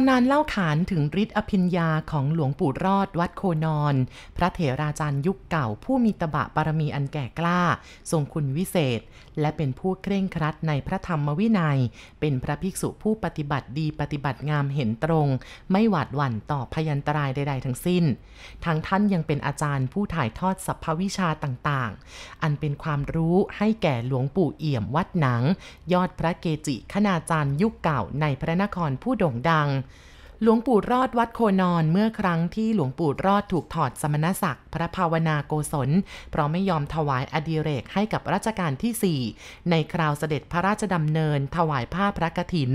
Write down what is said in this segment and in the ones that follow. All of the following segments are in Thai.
ำนานเล่าขานถึงฤทธิ์อภิญญาของหลวงปู่รอดวัดโคนอน พระเถราจารย์ยุคเก่าผู้มีตบะบารมีอันแก่กล้า ทรงคุณวิเศษ และเป็นผู้เคร่งครัดในพระธรรมวินัย เป็นพระภิกษุผู้ปฏิบัติดีปฏิบัติงามเห็นตรง ไม่หวาดหวั่นต่อพยันตรายใด ๆ ทั้งสิ้น ทางท่านยังเป็นอาจารย์ผู้ถ่ายทอดสัพพวิชาต่างๆ อันเป็นความรู้ให้แก่หลวงปู่เอี่ยมวัดหนัง ยอดพระเกจิคณาจารย์ยุคเก่าในพระนครผู้โด่งดัง หลวงปู่รอดวัดโคนอนเมื่อครั้งที่หลวงปู่รอดถูกถอดสมณศักดิ์พระภาวนาโกศล เพราะไม่ยอมถวายอดิเรกให้กับรัชกาลที่ 4 ในคราวเสด็จพระราชดำเนิน ถวายผ้าพระกฐิน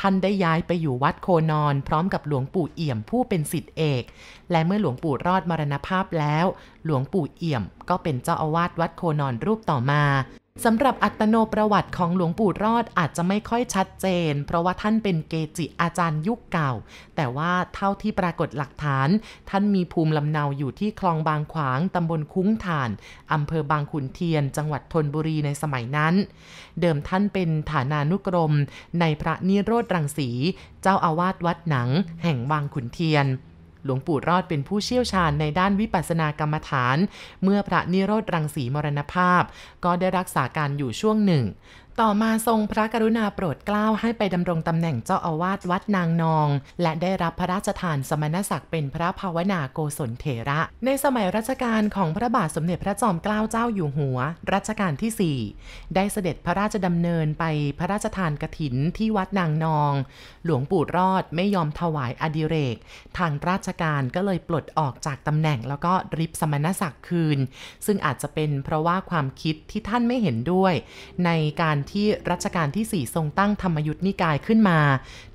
ท่านได้ย้ายไปอยู่วัดโคนอน พร้อมกับหลวงปู่เอี่ยมผู้เป็นสิทธิเอก และเมื่อหลวงปู่รอดมรณภาพแล้ว หลวงปู่เอี่ยมก็เป็นเจ้าอาวาสวัดโคนอนรูปต่อมา สำหรับอัตโนประวัติของหลวงปู่รอดอาจจะไม่ค่อยชัดเจน เพราะว่าท่านเป็นเกจิอาจารย์ยุคเก่า แต่ว่าเท่าที่ปรากฏหลักฐาน ท่านมีภูมิลำเนาอยู่ที่คลองบางขวางตำบลคุ้งถ่านอำเภอบางขุนเทียน จังหวัดธนบุรีในสมัยนั้น เดิมท่านเป็นฐานานุกรม ในพระนิโรธรังสี เจ้าอาวาสวัดหนัง แห่งบางขุนเทียน หลวงปู่รอดเป็นผู้เชี่ยวชาญในด้านวิปัสสนากรรมฐาน เมื่อพระนิโรธรังสีมรณภาพ ก็ได้รักษาการอยู่ช่วงหนึ่ง ต่อมาทรงพระกรุณาโปรดเกล้าให้ไปดำรงตำแหน่งเจ้าอาวาสวัดนางนอง และได้รับพระราชทานสมณศักดิ์เป็นพระภาวนาโกศลเถระ ในสมัยรัชกาลของพระบาทสมเด็จพระจอมเกล้าเจ้าอยู่หัว รัชกาลที่ 4 ได้เสด็จพระราชดำเนินไปพระราชทานกรถินที่วัดนางนอง หลวงปู่รอดไม่ยอมถวายอดิเรก ทางราชการก็เลยปลดออกจากตำแหน่งแล้วก็ริบสมณศักดิ์คืน ซึ่งอาจจะเป็นเพราะว่าความคิดที่ท่านไม่เห็นด้วย ในการที่รัชกาลที่ 4 ทรงตั้งธรรมยุทธนิกายขึ้นมา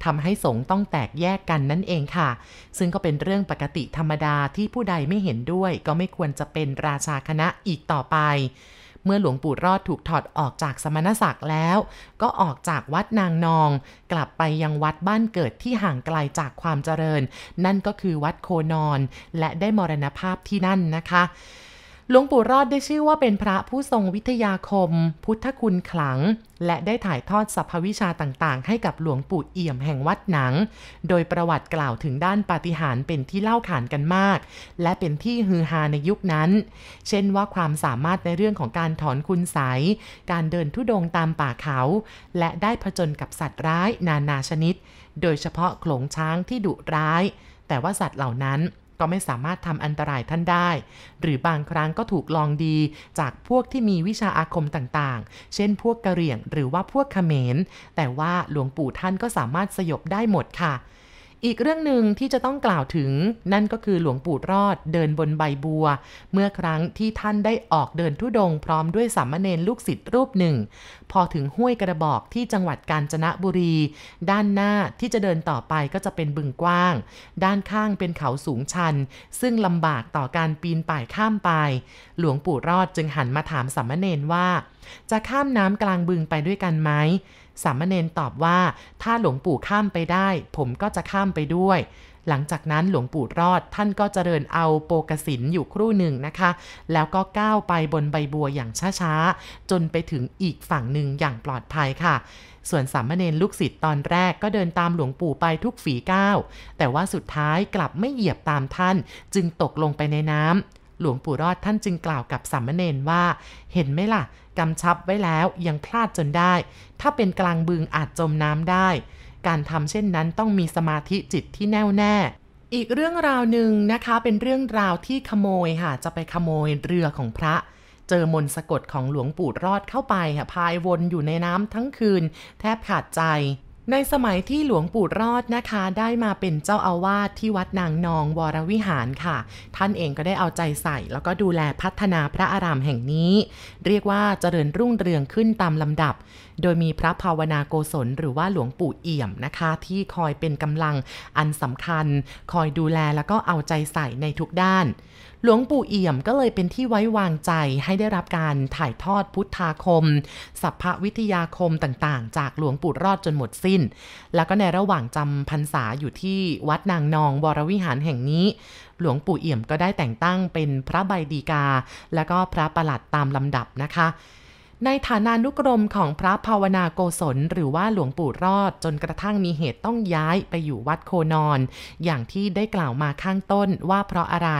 ทำให้สงฆ์ต้องแตกแยกกันนั่นเองค่ะ ซึ่งก็เป็นเรื่องปกติธรรมดาที่ผู้ใดไม่เห็นด้วย ก็ไม่ควรจะเป็นราชาคณะอีกต่อไป เมื่อหลวงปู่รอดถูกถอดออกจากสมณศักดิ์แล้ว ก็ออกจากวัดนางนอง กลับไปยังวัดบ้านเกิดที่ห่างไกลจากความเจริญ นั่นก็คือวัดโคนอน และได้มรณภาพที่นั่นนะคะ หลวงปู่รอดได้ชื่อว่าเป็นพระผู้ทรงวิทยาคม พุทธคุณขลัง และได้ถ่ายทอดสรรพวิชาต่างๆ ให้กับหลวงปู่เอี่ยมแห่งวัดหนัง โดยประวัติกล่าวถึงด้านปาฏิหาริย์เป็นที่เล่าขานกันมาก และเป็นที่ฮือฮาในยุคนั้น เช่นว่าความสามารถในเรื่องของการถอนคุณใสการเดินทุดงตามป่าเขา และได้ผจญกับสัตว์ร้ายนานาชนิด โดยเฉพาะโขลงช้างที่ดุร้าย แต่ว่าสัตว์เหล่านั้น ก็ไม่สามารถทำอันตรายท่านได้ หรือบางครั้งก็ถูกลองดีจากพวกที่มีวิชาอาคมต่างๆ เช่นพวกกะเหรี่ยงหรือว่าพวกเขมร แต่ว่าหลวงปู่ท่านก็สามารถสยบได้หมดค่ะ อีกเรื่องหนึ่งที่จะต้องกล่าวถึงนั่นก็คือหลวงปู่รอดเดินบนใบบัว เมื่อครั้งที่ท่านได้ออกเดินทุดงพร้อมด้วยสามเณรลูกศิษย์รูปหนึ่ง พอถึงห้วยกระบอกที่จังหวัดกาญจนบุรี ด้านหน้าที่จะเดินต่อไปก็จะเป็นบึงกว้าง ด้านข้างเป็นเขาสูงชัน ซึ่งลำบากต่อการปีนป่ายข้ามไป หลวงปู่รอดจึงหันมาถามสามเณรว่า จะข้ามน้ำกลางบึงไปด้วยกันไหม สามเณรตอบว่า ถ้าหลวงปู่ข้ามไปได้ ผมก็จะข้ามไปด้วย หลังจากนั้นหลวงปู่รอดท่านก็เจริญเอาโปกสินอยู่ครู่หนึ่งนะคะ แล้วก็ก้าวไปบนใบบัวอย่างช้าๆ จนไปถึงอีกฝั่งหนึ่งอย่างปลอดภัยค่ะส่วนสามเณรลูกศิษย์ตอนแรกก็เดินตามหลวงปู่ไปทุกฝีก้าว แต่ว่าสุดท้ายกลับไม่เหยียบตามท่าน จึงตกลงไปในน้ำ หลวงปู่รอดท่านจึงกล่าวกับสามเณรว่า เห็นไหมล่ะกำชับไว้แล้วยังพลาดจนได้ ถ้าเป็นกลางบึงอาจจมน้ำได้ การทำเช่นนั้นต้องมีสมาธิจิตที่แน่วแน่อีกเรื่องราวหนึ่งนะคะเป็นเรื่องราวที่ขโมยค่ะจะไปขโมยเรือของพระ เจอมนสะกดของหลวงปู่รอดเข้าไปค่ะพายวนอยู่ในน้ำทั้งคืน แทบขาดใจ ในสมัยที่หลวงปู่รอดนะคะ ได้มาเป็นเจ้าอาวาสที่วัดนางนองวรวิหารค่ะ ท่านเองก็ได้เอาใจใส่ แล้วก็ดูแลพัฒนาพระอารามแห่งนี้ เรียกว่าเจริญรุ่งเรืองขึ้นตามลำดับ โดยมีพระภาวนาโกศลหรือว่าหลวงปู่เอี่ยมนะคะ ที่คอยเป็นกำลังอันสำคัญ คอยดูแลแล้วก็เอาใจใส่ในทุกด้าน หลวงปู่เอี่ยมก็เลยเป็นที่ไว้วางใจให้ได้รับการถ่ายทอดพุทธาคม สัพพวิทยาคมต่างๆ จากหลวงปู่รอดจนหมดสิ้น แล้วก็ในระหว่างจำพรรษาอยู่ที่วัดนางนองวรวิหารแห่งนี้หลวงปู่เอี่ยมก็ได้แต่งตั้งเป็นพระใบดีกา และก็พระประหลัดตามลำดับนะคะ ในฐานานุกรมของพระภาวนาโกศล หรือว่าหลวงปู่รอดจนกระทั่งมีเหตุต้องย้ายไปอยู่วัดโคนอน อย่างที่ได้กล่าวมาข้างต้นว่าเพราะอะไร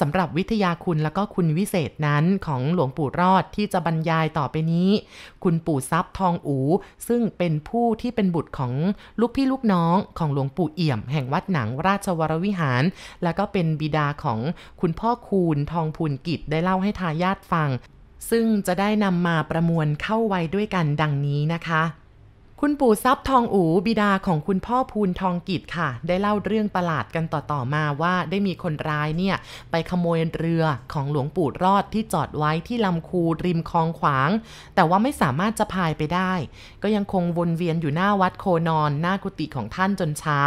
สำหรับวิทยาคุณแล้วก็คุณวิเศษนั้นของหลวงปู่รอดที่จะบรรยายต่อไปนี้ คุณปู่ทรัพย์ทองอู ซึ่งเป็นผู้ที่เป็นบุตรของลูกพี่ลูกน้องของหลวงปู่เอี่ยม แห่งวัดหนังราชวรวิหาร แล้วก็เป็นบิดาของคุณพ่อคูณทองพูนกิจได้เล่าให้ทายาทฟัง ซึ่งจะได้นำมาประมวลเข้าไว้ด้วยกันดังนี้นะคะ คุณปู่ทรัพย์ทองอูบิดาของคุณพ่อพูนทองกิจค่ะ ได้เล่าเรื่องประหลาดกันต่อๆมาว่าได้มีคนร้ายเนี่ย ไปขโมยเรือของหลวงปู่รอดที่จอดไว้ที่ลำคูริมคลองขวาง แต่ว่าไม่สามารถจะพายไปได้ ก็ยังคงวนเวียนอยู่หน้าวัดโคนอนหน้ากุฏิของท่านจนเช้า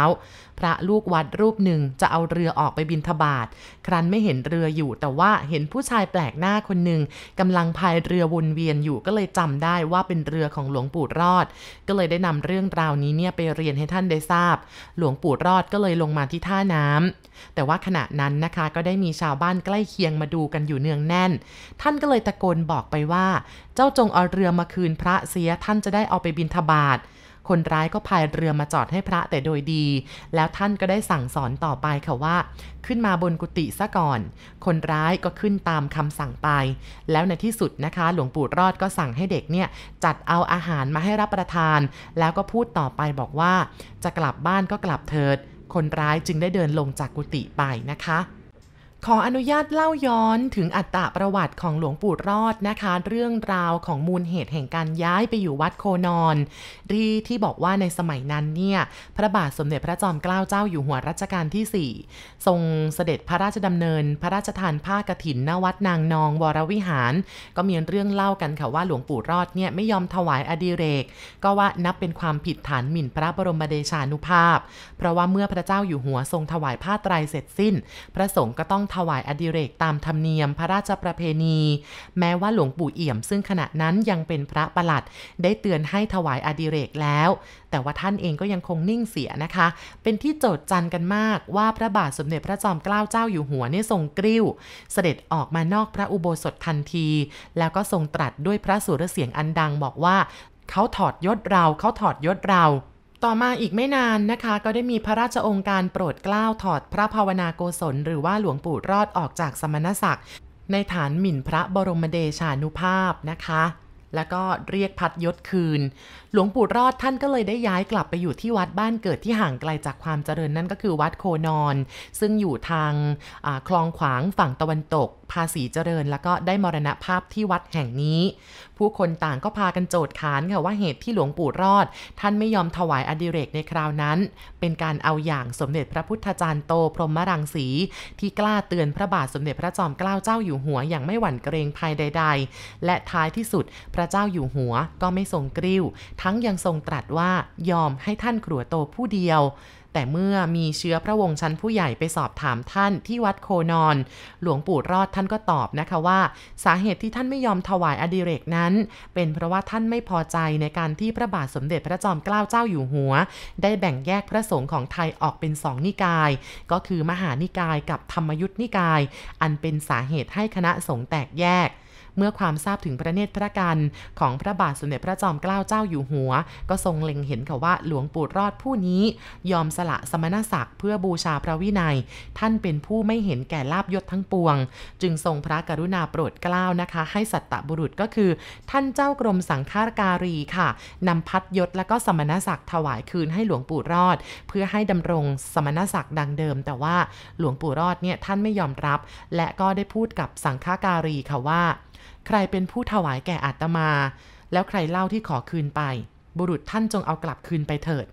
พระลูกวัดรูปหนึ่งจะเอาเรือออกไปบินทบาทครั้นไม่เห็นเรืออยู่แต่ว่าเห็นผู้ชายแปลกหน้าคนหนึ่งกำลังพายเรือวนเวียนอยู่ก็เลยจำได้ว่าเป็นเรือของหลวงปู่รอด ก็เลยได้นำเรื่องราวนี้เนี่ยไปเรียนให้ท่านได้ทราบ หลวงปู่รอดก็เลยลงมาที่ท่าน้ำแต่ว่าขณะนั้นนะคะก็ได้มีชาวบ้านใกล้เคียงมาดูกันอยู่เนืองแน่น ท่านก็เลยตะโกนบอกไปว่า เจ้าจงเอาเรือมาคืนพระเสียท่านจะได้เอาไปบินทบาท คนร้ายก็พายเรือมาจอดให้พระแต่โดยดี แล้วท่านก็ได้สั่งสอนต่อไปค่ะว่า ขึ้นมาบนกุฏิซะก่อน คนร้ายก็ขึ้นตามคำสั่งไป แล้วในที่สุดนะคะ หลวงปู่รอดก็สั่งให้เด็กเนี่ยจัดเอาอาหารมาให้รับประทาน แล้วก็พูดต่อไปบอกว่า จะกลับบ้านก็กลับเถิด คนร้ายจึงได้เดินลงจากกุฏิไปนะคะ ขออนุญาตเล่าย้อนถึงอัตประวัติของหลวงปู่รอดนะคะ เรื่องราวของมูลเหตุแห่งการย้ายไปอยู่วัดโคนอนรีที่บอกว่าในสมัยนั้นเนี่ย พระบาทสมเด็จพระจอมเกล้าเจ้าอยู่หัวรัชกาลที่ 4 ทรงเสด็จพระราชดำเนิน พระราชทานผ้ากฐินณวัดนางนองวรวิหาร ก็มีเรื่องเล่ากันค่ะว่าหลวงปู่รอดเนี่ยไม่ยอมถวายอดีเรก ก็ว่านับเป็นความผิดฐานหมิ่นพระบรมเดชานุภาพ เพราะว่าเมื่อพระเจ้าอยู่หัวทรงถวายผ้าไตรเสร็จสิ้น พระสงฆ์ก็ต้องถวายอดิเรกตามธรรมเนียมพระราชประเพณี แม้ว่าหลวงปู่เอี่ยม ซึ่งขณะนั้นยังเป็นพระประหลัด ได้เตือนให้ถวายอดิเรกแล้ว แต่ว่าท่านเองก็ยังคงนิ่งเสียนะคะ เป็นที่โจดจันกันมากว่าพระบาทสมเด็จพระจอมเกล้าเจ้าอยู่หัวเนี่ยทรงกริ้ว เสด็จออกมานอกพระอุโบสถทันที แล้วก็ทรงตรัสด้วยพระสุรเสียงอันดังบอกว่าเขาถอดยศเราเขาถอดยศเรา ต่อมาอีกไม่นานนะคะ ก็ได้มีพระราชองค์การโปรดเกล้าถอดพระภาวนาโกศล หรือว่าหลวงปู่รอดออกจากสมณศักดิ์ในฐานหมิ่นพระบรมเดชานุภาพนะคะ แล้วก็เรียกพัดยศคืน หลวงปู่รอดท่านก็เลยได้ย้ายกลับไปอยู่ที่วัดบ้านเกิดที่ห่างไกลจากความเจริญนั่นก็คือวัดโคนอน ซึ่งอยู่ทางคลองขวางฝั่งตะวันตก ภาษีเจริญ แล้วก็ได้มรณภาพที่วัดแห่งนี้ ผู้คนต่างก็พากันโจทย์ขานค่ะว่าเหตุที่หลวงปู่รอด ท่านไม่ยอมถวายอดิเรกในคราวนั้น เป็นการเอาอย่างสมเด็จพระพุทธจารย์โตพรหมรังสี ที่กล้าเตือนพระบาทสมเด็จพระจอมเกล้าเจ้าอยู่หัวอย่างไม่หวั่นเกรงภัยใด ๆ และท้ายที่สุดพระเจ้าอยู่หัวก็ไม่ทรงกริ้ว ทั้งยังทรงตรัสว่ายอมให้ท่านครัวโตผู้เดียว แต่เมื่อมีเชื้อพระวงศ์ชั้นผู้ใหญ่ไปสอบถามท่านที่วัดโคนอน หลวงปู่รอดท่านก็ตอบนะคะว่า สาเหตุที่ท่านไม่ยอมถวายอดิเรกนั้น เป็นเพราะว่าท่านไม่พอใจในการที่พระบาทสมเด็จพระจอมเกล้าเจ้าอยู่หัว ได้แบ่งแยกพระสงฆ์ของไทยออกเป็นสองนิกาย ก็คือมหานิกายกับธรรมยุทธนิกาย อันเป็นสาเหตุให้คณะสงฆ์แตกแยก เมื่อความทราบถึงพระเนตรพระกันของพระบาทสมเด็จพระจอมเกล้าเจ้าอยู่หัว ก็ทรงเล็งเห็นค่ะว่าหลวงปู่รอดผู้นี้ ยอมสละสมณศักดิ์เพื่อบูชาพระวินัย ท่านเป็นผู้ไม่เห็นแก่ลาบยศทั้งปวง จึงทรงพระกรุณาโปรดเกล้านะคะ ให้สัตตบุรุษก็คือ ท่านเจ้ากรมสังฆาการีค่ะนำพัดยศและก็สมณศักดิ์ถวายคืนให้หลวงปู่รอด เพื่อให้ดำรงสมณศักดิ์ดังเดิม แต่ว่าหลวงปู่รอดเนี่ยท่านไม่ยอมรับ และก็ได้พูดกับสังฆาการีค่ะว่า ใครเป็นผู้ถวายแก่อาตมา แล้วใครเล่าที่ขอคืนไป บุรุษท่านจงเอากลับคืนไปเถิด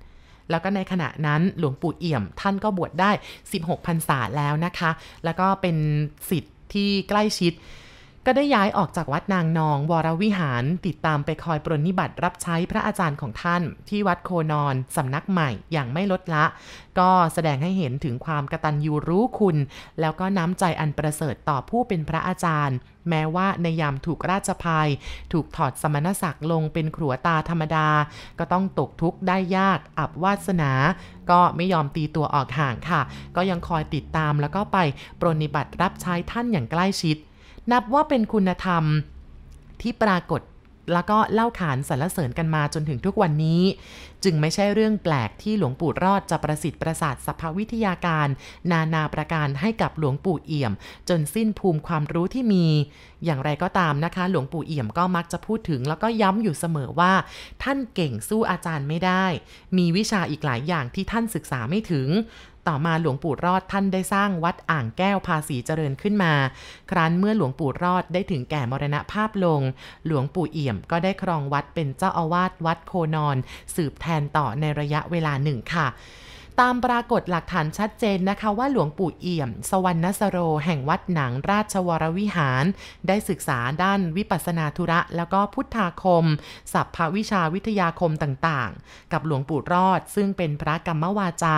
แล้วก็ในขณะนั้นหลวงปู่เอี่ยมท่านก็บวชได้ 16พรรษาแล้วนะคะ แล้วก็เป็นสิทธิ์ที่ใกล้ชิด ก็ได้ย้ายออกจากวัดนางนอง วรวิหาร ติดตามไปคอยปรนนิบัติรับใช้พระอาจารย์ของท่าน ที่วัดโคนอนสำนักใหม่อย่างไม่ลดละ ก็แสดงให้เห็นถึงความกตัญญูรู้คุณ แล้วก็น้ำใจอันประเสริฐต่อผู้เป็นพระอาจารย์ แม้ว่าในยามถูกราชภัย ถูกถอดสมณศักดิ์ลงเป็นขรัวตาธรรมดา ก็ต้องตกทุกข์ได้ยากอับวาสนา ก็ไม่ยอมตีตัวออกห่างค่ะ ก็ยังคอยติดตามแล้วก็ไปปรนนิบัติรับใช้ท่านอย่างใกล้ชิด นับว่าเป็นคุณธรรมที่ปรากฏแล้วก็เล่าขานสรรเสริญกันมาจนถึงทุกวันนี้ จึงไม่ใช่เรื่องแปลกที่หลวงปู่รอดจะประสิทธิ์ประสาทสภาวิทยาการ นานาประการให้กับหลวงปู่เอี่ยม จนสิ้นภูมิความรู้ที่มี อย่างไรก็ตามนะคะ หลวงปู่เอี่ยมก็มักจะพูดถึง แล้วก็ย้ำอยู่เสมอว่า ท่านเก่งสู้อาจารย์ไม่ได้ มีวิชาอีกหลายอย่างที่ท่านศึกษาไม่ถึง ต่อมาหลวงปู่รอดท่านได้สร้างวัดอ่างแก้วภาษีเจริญขึ้นมา ครั้นเมื่อหลวงปู่รอดได้ถึงแก่มรณภาพลง หลวงปู่เอี่ยมก็ได้ครองวัดเป็นเจ้าอาวาสวัดโคนอน สืบแทนต่อในระยะเวลาหนึ่งค่ะ ตามปรากฏหลักฐานชัดเจนนะคะว่าหลวงปู่เอี่ยม สวรรณสโร แห่งวัดหนังราชวรวิหาร ได้ศึกษาด้านวิปัสนาธุระ แล้วก็พุทธาคม สัพพวิชาวิทยาคมต่างๆ กับหลวงปู่รอด ซึ่งเป็นพระกรรมวาจา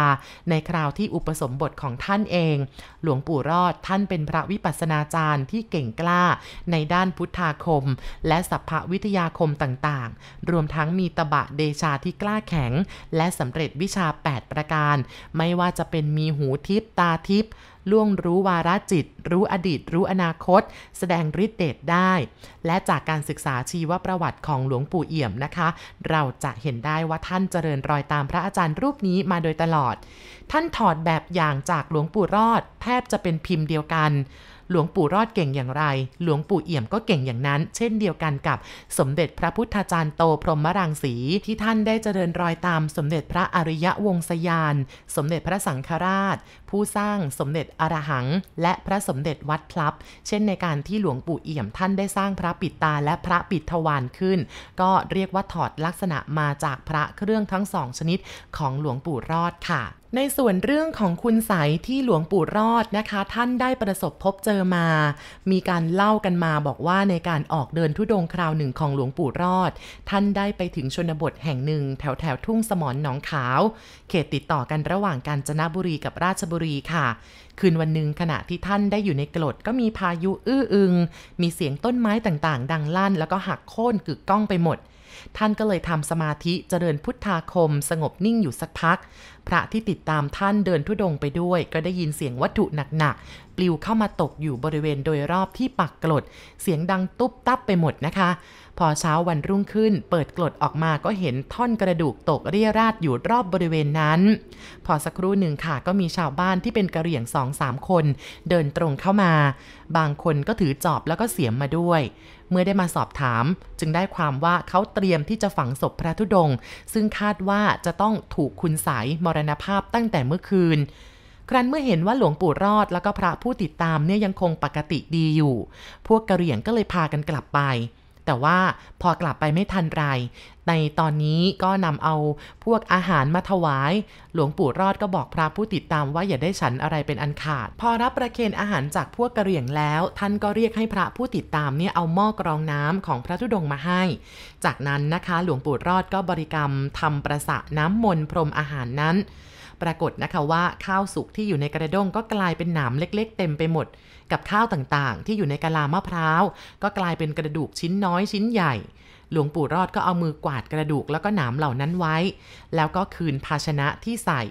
ในคราวที่อุปสมบทของท่านเอง หลวงปู่รอดท่านเป็นพระวิปัสนาจารย์ที่เก่งกล้า ในด้านพุทธาคม และสัพพวิทยาคมต่างๆ รวมทั้งมีตบะเดชาที่กล้าแข็ง และสำเร็จวิชา 8 ประการไม่ว่าจะเป็นมีหูทิพตาทิพล่วงรู้วาระจิต รู้อดีต รู้อนาคต แสดงฤทธิ์เดชได้ และจากการศึกษาชีวประวัติของหลวงปู่เอี่ยมนะคะ เราจะเห็นได้ว่าท่านเจริญรอยตามพระอาจารย์รูปนี้มาโดยตลอด ท่านถอดแบบอย่างจากหลวงปู่รอด แทบจะเป็นพิมพ์เดียวกัน หลวงปู่รอดเก่งอย่างไร หลวงปู่เอี่ยมก็เก่งอย่างนั้น เช่นเดียวกันกับสมเด็จพระพุทธจารย์โตพรหมรังสีที่ท่านได้เจริญรอยตามสมเด็จพระอริยวงศยาน สมเด็จพระสังฆราช ผู้สร้างสมเด็จอรหัง และพระสมเด็จวัดพลับ เช่นในการที่หลวงปู่เอี่ยมท่านได้สร้างพระปิดตาและพระปิดทวารขึ้น ก็เรียกว่าถอดลักษณะมาจากพระเครื่องทั้งสองชนิดของหลวงปู่รอดค่ะ ในส่วนเรื่องของคุณใสที่หลวงปู่รอดนะคะ ท่านได้ประสบพบเจอมา มีการเล่ากันมาบอกว่าในการออกเดินทุดงคราวหนึ่งของหลวงปู่รอด ท่านได้ไปถึงชนบทแห่งหนึ่ง แถวแถวทุ่งสมอนหนองขาว เขตติดต่อกันระหว่างกาญจนบุรีกับราชบุรีค่ะ คืนวันหนึ่งขณะที่ท่านได้อยู่ในกรดก็มีพายุอื้ออึง มีเสียงต้นไม้ต่างๆ ดังลั่น แล้วก็หักโค่นกึกก้องไปหมด ท่านก็เลยทำสมาธิเจริญพุทธาคม สงบนิ่งอยู่สักพัก พระที่ติดตามท่านเดินทุดงไปด้วย ก็ได้ยินเสียงวัตถุหนักๆ ปลิวเข้ามาตกอยู่บริเวณโดยรอบที่ปักกลด เสียงดังตุ๊บตับไปหมดนะคะ พอเช้าวันรุ่งขึ้น เปิดกลดออกมาก็เห็นท่อนกระดูกตกเรียราดอยู่รอบบริเวณนั้น พอสักครู่หนึ่งค่ะก็มีชาวบ้านที่เป็นกระเหรี่ยงสองสามคน เดินตรงเข้ามา บางคนก็ถือจอบแล้วก็เสียมมาด้วย เมื่อได้มาสอบถาม จึงได้ความว่าเขาเตรียมที่จะฝังศพพระธุดงซึ่งคาดว่าจะต้องถูกคุณสายมรณภาพตั้งแต่เมื่อคืนครั้นเมื่อเห็นว่าหลวงปู่รอดแล้วก็พระผู้ติดตามเนี่ยยังคงปกติดีอยู่ พวกกระเหรี่ยงก็เลยพากันกลับไป แต่ว่าพอกลับไปไม่ทันไร ในตอนนี้ก็นำเอาพวกอาหารมาถวาย หลวงปู่รอดก็บอกพระผู้ติดตามว่าอย่าได้ฉันอะไรเป็นอันขาด พอรับประเคนอาหารจากพวกกระเหรี่ยงแล้ว ท่านก็เรียกให้พระผู้ติดตามเนี่ยเอาหม้อกรองน้ำของพระธุดงมาให้ จากนั้นนะคะหลวงปู่รอดก็บริกรรมทำประสะน้ำมนต์พรมอาหารนั้น ปรากฏนะคะว่าข้าวสุกที่อยู่ในกระด้งก็กลายเป็นหนามเล็ก ๆ เต็มไปหมด กับข้าวต่างๆ ที่อยู่ในกะลามะพร้าว ก็กลายเป็นกระดูกชิ้นน้อยชิ้นใหญ่ หลวงปู่รอดก็เอามือกวาดกระดูกแล้วก็หนามเหล่านั้นไว้ แล้วก็คืนภาชนะที่ใส่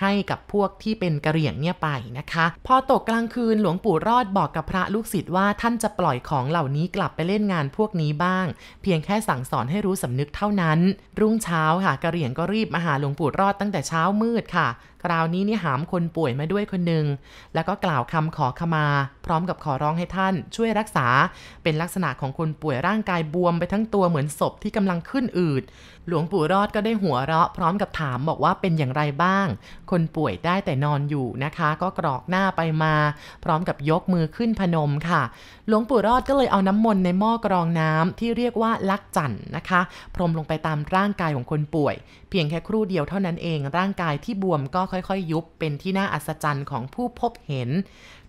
ให้กับพวกที่เป็นกระเหรี่ยงเนี่ยไปนะคะ พอตกกลางคืนหลวงปู่รอดบอกกับพระลูกศิษย์ว่าท่านจะปล่อยของเหล่านี้กลับไปเล่นงานพวกนี้บ้าง เพียงแค่สั่งสอนให้รู้สำนึกเท่านั้น รุ่งเช้าค่ะกระเหรี่ยงก็รีบมาหาหลวงปู่รอดตั้งแต่เช้ามืดค่ะคราวนี้นี่หามคนป่วยมาด้วยคนหนึ่งแล้วก็กล่าวคำขอขมา พร้อมกับขอร้องให้ท่านช่วยรักษา เป็นลักษณะของคนป่วยร่างกายบวมไปทั้งตัวเหมือนศพที่กำลังขึ้นอืดหลวงปู่รอดก็ได้หัวเราะ พร้อมกับถามบอกว่าเป็นอย่างไรบ้าง คนป่วยได้แต่นอนอยู่นะคะ ก็กรอกหน้าไปมา พร้อมกับยกมือขึ้นพนมค่ะ หลวงปู่รอดก็เลยเอาน้ำมนต์ในหม้อกรองน้ำที่เรียกว่าลักจันนะคะ พรมลงไปตามร่างกายของคนป่วย เพียงแค่ครู่เดียวเท่านั้นเอง ร่างกายที่บวมก็ค่อยๆยุบเป็นที่น่าอัศจรรย์ของผู้พบเห็น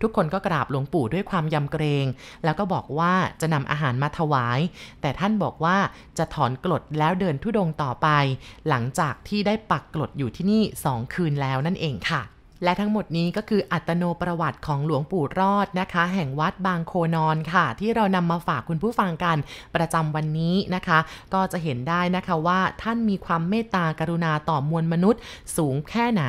ทุกคนก็กราบหลวงปู่ด้วยความยำเกรง แล้วก็บอกว่าจะนำอาหารมาถวาย แต่ท่านบอกว่าจะถอนกรดแล้วเดินทุดงต่อไป หลังจากที่ได้ปักกรดอยู่ที่นี่สองคืนแล้วนั่นเองค่ะและทั้งหมดนี้ก็คืออัตโนประวัติของหลวงปู่รอดนะคะ แห่งวัดบางโคนอนค่ะ ที่เรานำมาฝากคุณผู้ฟังกันประจำวันนี้นะคะ ก็จะเห็นได้นะคะว่าท่านมีความเมตตากรุณาต่อมวลมนุษย์ สูงแค่ไหน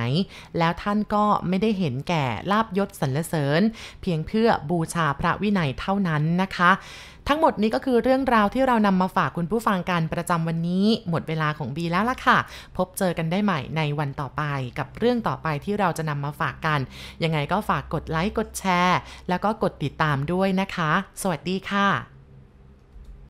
แล้วท่านก็ไม่ได้เห็นแก่ลาบยศสรรเสริญ เพียงเพื่อบูชาพระวินัยเท่านั้นนะคะ ทั้งหมดนี้ก็คือเรื่องราวที่เรานำมาฝากคุณผู้ฟังกันประจำวันนี้ หมดเวลาของบีแล้วล่ะค่ะ พบเจอกันได้ใหม่ในวันต่อไป กับเรื่องต่อไปที่เราจะนำมาฝากกัน ยังไงก็ฝากกดไลค์กดแชร์ แล้วก็กดติดตามด้วยนะคะ สวัสดีค่ะ